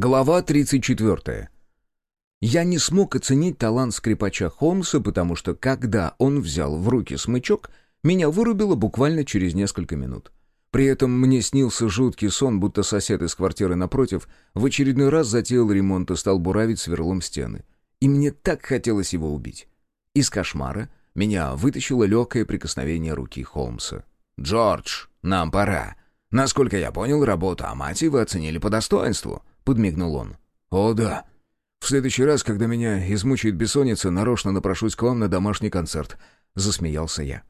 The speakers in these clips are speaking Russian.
Глава 34. Я не смог оценить талант скрипача Холмса, потому что, когда он взял в руки смычок, меня вырубило буквально через несколько минут. При этом мне снился жуткий сон, будто сосед из квартиры напротив в очередной раз затеял ремонт и стал буравить сверлом стены. И мне так хотелось его убить. Из кошмара меня вытащило легкое прикосновение руки Холмса. «Джордж, нам пора. Насколько я понял, работу Амати вы оценили по достоинству» подмигнул он. «О, да. В следующий раз, когда меня измучает бессонница, нарочно напрошусь к вам на домашний концерт», — засмеялся я.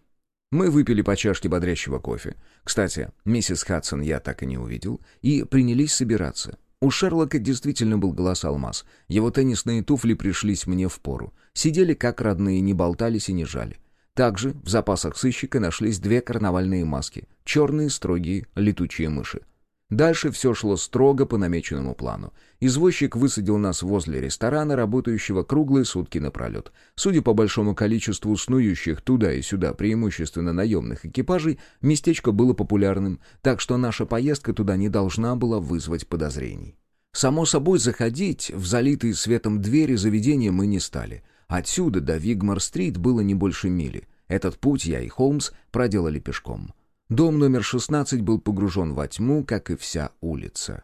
Мы выпили по чашке бодрящего кофе. Кстати, миссис Хадсон я так и не увидел, и принялись собираться. У Шерлока действительно был глаз алмаз. Его теннисные туфли пришлись мне в пору. Сидели как родные, не болтались и не жали. Также в запасах сыщика нашлись две карнавальные маски. Черные, строгие, летучие мыши. Дальше все шло строго по намеченному плану. Извозчик высадил нас возле ресторана, работающего круглые сутки напролет. Судя по большому количеству снующих туда и сюда, преимущественно наемных экипажей, местечко было популярным, так что наша поездка туда не должна была вызвать подозрений. Само собой, заходить в залитые светом двери заведения мы не стали. Отсюда до Вигмар-стрит было не больше мили. Этот путь я и Холмс проделали пешком. Дом номер 16 был погружен во тьму, как и вся улица.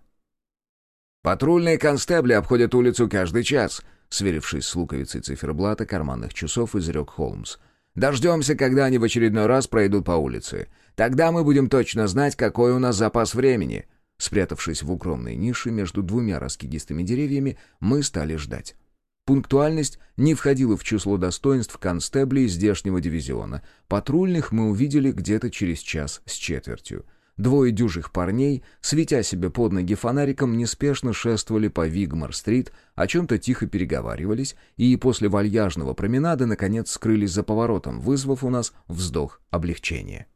«Патрульные констебли обходят улицу каждый час», сверившись с луковицей циферблата карманных часов, изрек Холмс. «Дождемся, когда они в очередной раз пройдут по улице. Тогда мы будем точно знать, какой у нас запас времени». Спрятавшись в укромной нише между двумя раскидистыми деревьями, мы стали ждать. Пунктуальность не входила в число достоинств констеблей здешнего дивизиона. Патрульных мы увидели где-то через час с четвертью. Двое дюжих парней, светя себе под ноги фонариком, неспешно шествовали по Вигмар-стрит, о чем-то тихо переговаривались и после вальяжного променада наконец скрылись за поворотом, вызвав у нас вздох облегчения.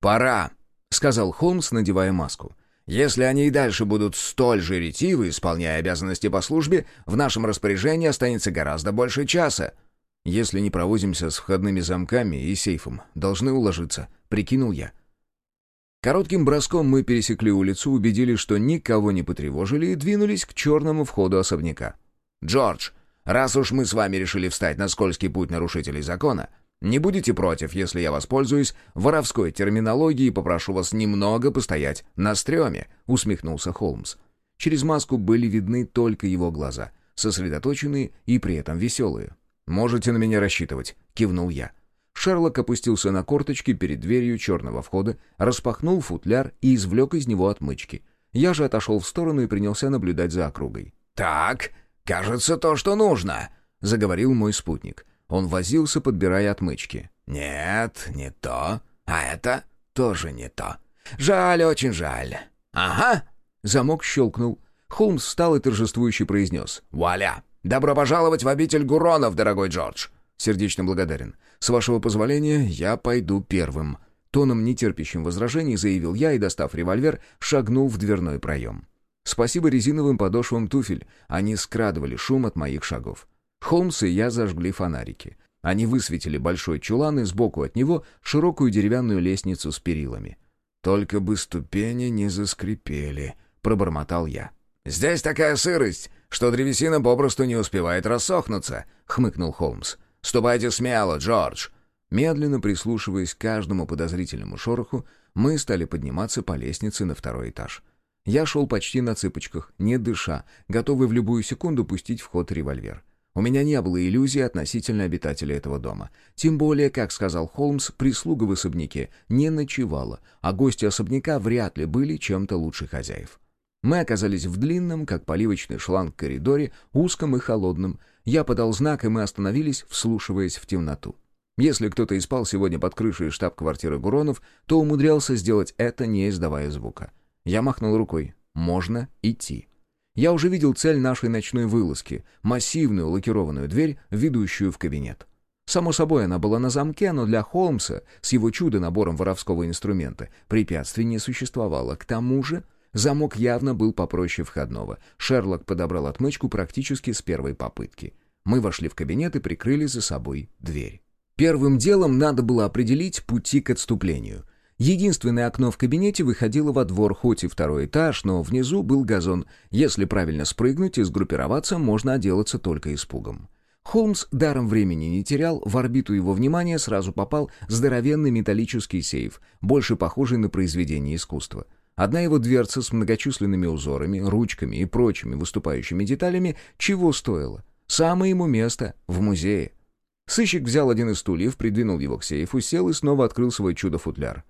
«Пора!» — сказал Холмс, надевая маску. Если они и дальше будут столь же ретивы, исполняя обязанности по службе, в нашем распоряжении останется гораздо больше часа. Если не провозимся с входными замками и сейфом, должны уложиться, прикинул я. Коротким броском мы пересекли улицу, убедились, что никого не потревожили, и двинулись к черному входу особняка. «Джордж, раз уж мы с вами решили встать на скользкий путь нарушителей закона, не будете против, если я воспользуюсь воровской терминологией и попрошу вас немного постоять на стреме?» — усмехнулся Холмс. Через маску были видны только его глаза, сосредоточенные и при этом веселые. «Можете на меня рассчитывать», — кивнул я. Шерлок опустился на корточки перед дверью черного входа, распахнул футляр и извлек из него отмычки. Я же отошел в сторону и принялся наблюдать за округой. «Так, кажется, то, что нужно», — заговорил мой спутник. Он возился, подбирая отмычки. «Нет, не то. А это тоже не то. Жаль, очень жаль. Ага!» Замок щелкнул. Холмс встал и торжествующе произнес. «Вуаля! Добро пожаловать в обитель Гуронов, дорогой Джордж!» «Сердечно благодарен. С вашего позволения, я пойду первым». Тоном, нетерпящим возражений, заявил я и, достав револьвер, шагнул в дверной проем. Спасибо резиновым подошвам туфель, они скрадывали шум от моих шагов. Холмс и я зажгли фонарики. Они высветили большой чулан и сбоку от него широкую деревянную лестницу с перилами. «Только бы ступени не заскрипели», — пробормотал я. «Здесь такая сырость, что древесина попросту не успевает рассохнуться», — хмыкнул Холмс. «Ступайте смело, Джордж». Медленно прислушиваясь к каждому подозрительному шороху, мы стали подниматься по лестнице на второй этаж. Я шел почти на цыпочках, не дыша, готовый в любую секунду пустить в ход револьвер. У меня не было иллюзий относительно обитателей этого дома. Тем более, как сказал Холмс, прислуга в особняке не ночевала, а гости особняка вряд ли были чем-то лучше хозяев. Мы оказались в длинном, как поливочный шланг коридоре, узком и холодном. Я подал знак, и мы остановились, вслушиваясь в темноту. Если кто-то и спал сегодня под крышей штаб-квартиры Гуронов, то умудрялся сделать это, не издавая звука. Я махнул рукой. «Можно идти». Я уже видел цель нашей ночной вылазки — массивную лакированную дверь, ведущую в кабинет. Само собой, она была на замке, но для Холмса с его чудо-набором воровского инструмента препятствий не существовало. К тому же замок явно был попроще входного. Шерлок подобрал отмычку практически с первой попытки. Мы вошли в кабинет и прикрыли за собой дверь. Первым делом надо было определить пути к отступлению — Единственное окно в кабинете выходило во двор, хоть и второй этаж, но внизу был газон. Если правильно спрыгнуть и сгруппироваться, можно отделаться только испугом. Холмс даром времени не терял, в орбиту его внимания сразу попал здоровенный металлический сейф, больше похожий на произведение искусства. Одна его дверца с многочисленными узорами, ручками и прочими выступающими деталями чего стоила. Самое ему место в музее. Сыщик взял один из стульев, придвинул его к сейфу, сел и снова открыл свой чудо-футляр.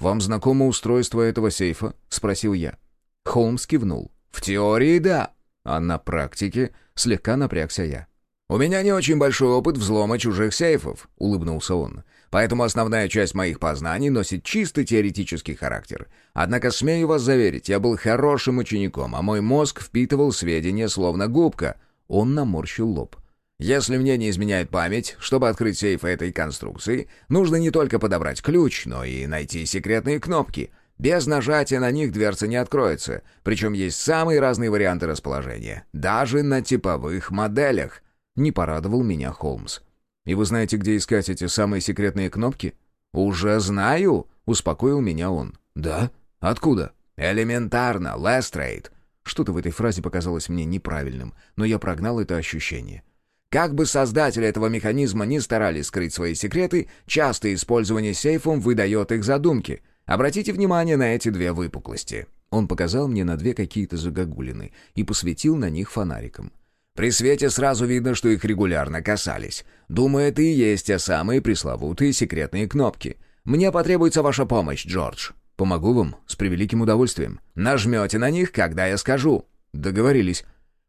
«Вам знакомо устройство этого сейфа?» — спросил я. Холмс кивнул. «В теории, да. А на практике слегка напрягся я. «У меня не очень большой опыт взлома чужих сейфов», — улыбнулся он. «Поэтому основная часть моих познаний носит чисто теоретический характер. Однако, смею вас заверить, я был хорошим учеником, а мой мозг впитывал сведения словно губка». Он наморщил лоб. Если мне не изменяет память, чтобы открыть сейф этой конструкции, нужно не только подобрать ключ, но и найти секретные кнопки. Без нажатия на них дверца не откроется, причем есть самые разные варианты расположения, даже на типовых моделях. Не порадовал меня Холмс. «И вы знаете, где искать эти самые секретные кнопки?» «Уже знаю», — успокоил меня он. «Да? Откуда?» «Элементарно, Лестрейд». Что-то в этой фразе показалось мне неправильным, но я прогнал это ощущение. Как бы создатели этого механизма не старались скрыть свои секреты, частое использование сейфом выдает их задумки. Обратите внимание на эти две выпуклости. Он показал мне на две какие-то загогулины и посветил на них фонариком. При свете сразу видно, что их регулярно касались. Думаю, это и есть те самые пресловутые секретные кнопки. Мне потребуется ваша помощь, Джордж. Помогу вам, с превеликим удовольствием. Нажмете на них, когда я скажу. Договорились.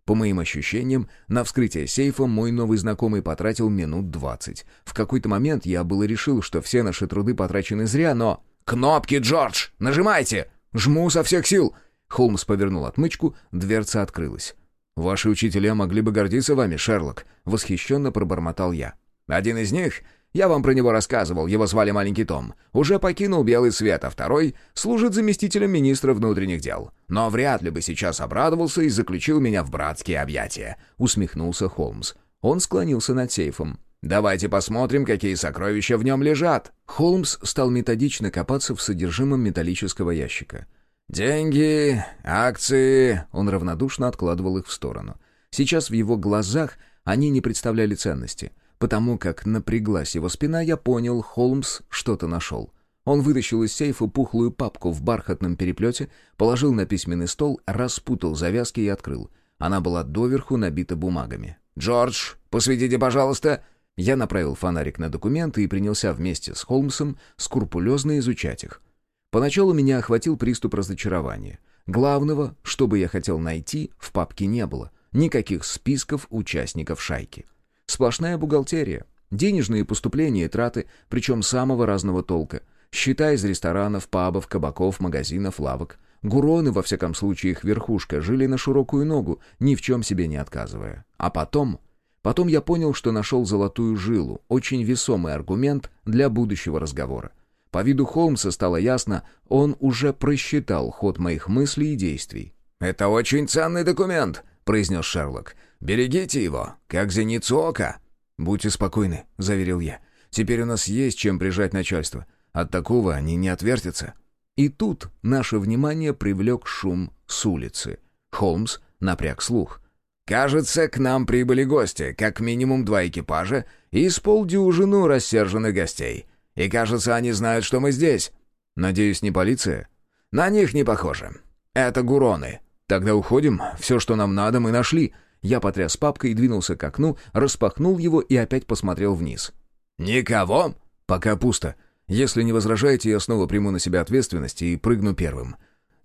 По моим ощущениям, на вскрытие сейфа мой новый знакомый потратил минут двадцать. В какой-то момент я было решил, что все наши труды потрачены зря, но... «Кнопки, Джордж! Нажимайте!» «Жму со всех сил!» Холмс повернул отмычку, дверца открылась. «Ваши учителя могли бы гордиться вами, Шерлок», — восхищенно пробормотал я. «Один из них я вам про него рассказывал, его звали Маленький Том. Уже покинул Белый Свет, а второй служит заместителем министра внутренних дел. Но вряд ли бы сейчас обрадовался и заключил меня в братские объятия», — усмехнулся Холмс. Он склонился над сейфом. «Давайте посмотрим, какие сокровища в нем лежат». Холмс стал методично копаться в содержимом металлического ящика. «Деньги, акции...» Он равнодушно откладывал их в сторону. Сейчас в его глазах они не представляли ценности. Потому как напряглась его спина, я понял, Холмс что-то нашел. Он вытащил из сейфа пухлую папку в бархатном переплете, положил на письменный стол, распутал завязки и открыл. Она была доверху набита бумагами. «Джордж, посветите, пожалуйста!» Я направил фонарик на документы и принялся вместе с Холмсом скрупулезно изучать их. Поначалу меня охватил приступ разочарования. Главного, что бы я хотел найти, в папке не было. Никаких списков участников шайки. Сплошная бухгалтерия. Денежные поступления и траты, причем самого разного толка. Счета из ресторанов, пабов, кабаков, магазинов, лавок. Гуроны, во всяком случае их верхушка, жили на широкую ногу, ни в чем себе не отказывая. А потом... Потом я понял, что нашел золотую жилу, очень весомый аргумент для будущего разговора. По виду Холмса стало ясно, он уже просчитал ход моих мыслей и действий. «Это очень ценный документ», — произнес Шерлок. Берегите его, как зеницу ока». «Будьте спокойны», — заверил я. «Теперь у нас есть чем прижать начальство. От такого они не отвертятся». И тут наше внимание привлек шум с улицы. Холмс напряг слух. «Кажется, к нам прибыли гости, как минимум два экипажа и с полдюжину рассерженных гостей. И кажется, они знают, что мы здесь». «Надеюсь, не полиция?» «На них не похоже. Это гуроны». «Тогда уходим. Все, что нам надо, мы нашли. Я потряс папкой и двинулся к окну, распахнул его и опять посмотрел вниз. «Никого?» «Пока пусто. Если не возражаете, я снова приму на себя ответственность и прыгну первым».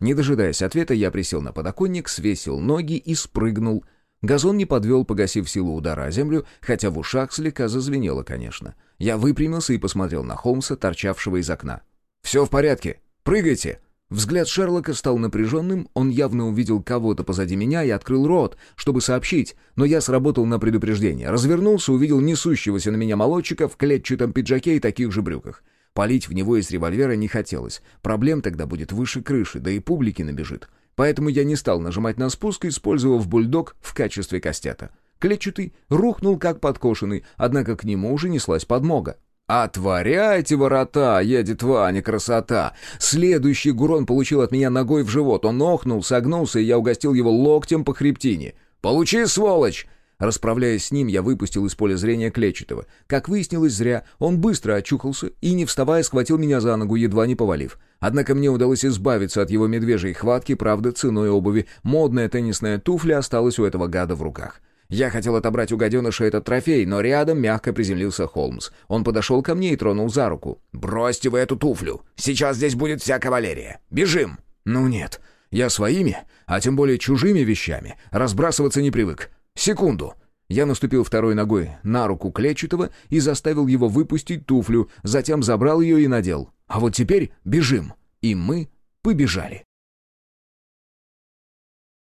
Не дожидаясь ответа, я присел на подоконник, свесил ноги и спрыгнул. Газон не подвел, погасив силу удара о землю, хотя в ушах слегка зазвенело, конечно. Я выпрямился и посмотрел на Холмса, торчавшего из окна. «Все в порядке. Прыгайте!» Взгляд Шерлока стал напряженным, он явно увидел кого-то позади меня и открыл рот, чтобы сообщить, но я сработал на предупреждение. Развернулся, увидел несущегося на меня молодчика в клетчатом пиджаке и таких же брюках. Палить в него из револьвера не хотелось. Проблем тогда будет выше крыши, да и публики набежит. Поэтому я не стал нажимать на спуск, использовав бульдог в качестве кастета. Клетчатый рухнул как подкошенный, однако к нему уже неслась подмога. «Отворяйте ворота, едет Ваня, красота!» Следующий Гурон получил от меня ногой в живот. Он охнул, согнулся, и я угостил его локтем по хребтине. «Получи, сволочь!» Расправляясь с ним, я выпустил из поля зрения Клетчатого. Как выяснилось, зря. Он быстро очухался и, не вставая, схватил меня за ногу, едва не повалив. Однако мне удалось избавиться от его медвежьей хватки, правда, ценой обуви. Модная теннисная туфля осталась у этого гада в руках. Я хотел отобрать у гаденыша этот трофей, но рядом мягко приземлился Холмс. Он подошел ко мне и тронул за руку. «Бросьте вы эту туфлю! Сейчас здесь будет вся кавалерия! Бежим!» «Ну нет, я своими, а тем более чужими вещами, разбрасываться не привык. Секунду!» Я наступил второй ногой на руку Клетчатого и заставил его выпустить туфлю, затем забрал ее и надел. «А вот теперь бежим!» И мы побежали.